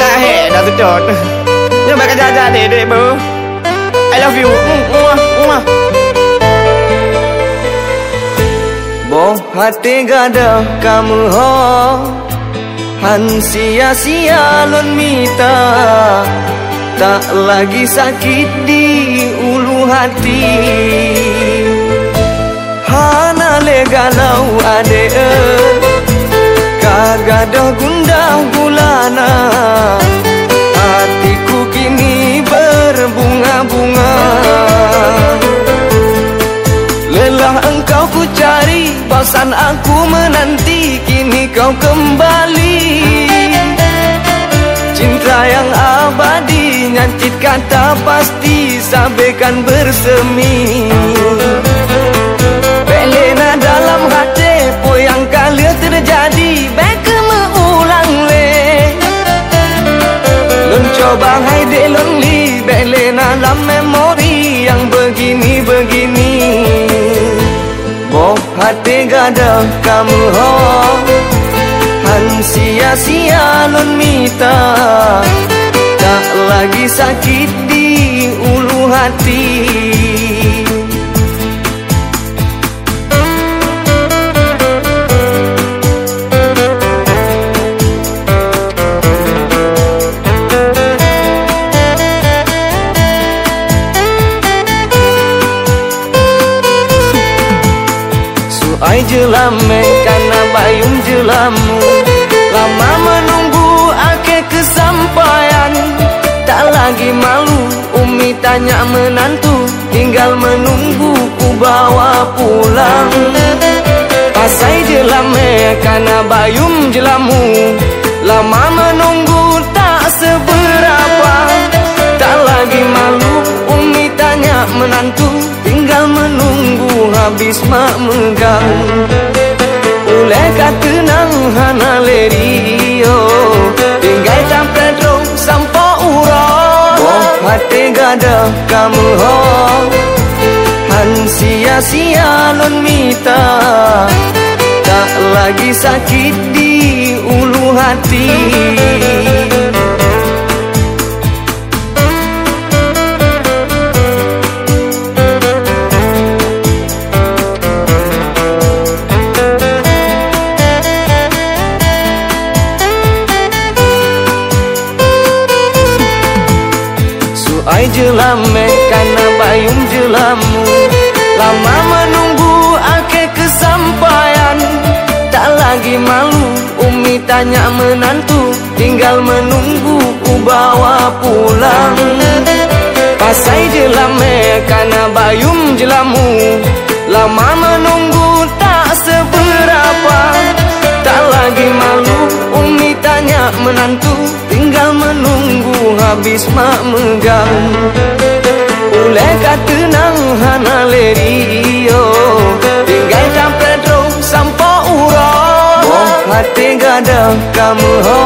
Tak hek dah sedot Jom makan jajan dek dek bu I love you. Muah muah Boh hati gada kamu ho. Han sia-sia lon mita. Tak lagi sakit di ulu hati. Hana le galau ade Kagada gundah gulana. Hatiku kini berbunga-bunga. Lelah engkau ku cari Bosan aku menanti Kini kau kembali. Cinta yang abadi Nyancit kata pasti Sabekan bersemi. Belena hati gada kamu ho. Han sia-sia lon mita Tak lagi sakit di ulu hati Suai jelame karena bayung jelamu. Lama menunggu akhir kesampaian. Tak lagi malu Umi tanya menantu. Tinggal menunggu ku bawa pulang. Pasai jelame karena bayung jelamu. Lama menunggu habis mak megang Ule tenang hana lerio. Tinggal tam Pedro sampo uro Oh hati gada kamu ho. Han sia-sia lon mita. Tak lagi sakit di ulu hati Suai jelame karena bayung jelamu. Lama menunggu akhir kesampaian. Tak lagi malu Umi tanya menantu. Tinggal menunggu ku bawa pulang. Pasai jelame karena bayung jelamu. Lama menunggu tak seberapa. Tak lagi malu Tanya menantu Tinggal menunggu habis mak megang. Ule tenang hana lerio Tinggal tam Pedro sampo uro Oh. Hati gada kamu ho.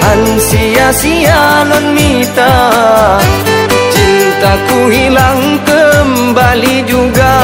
Han sia-sia non mita. Cintaku hilang kembali juga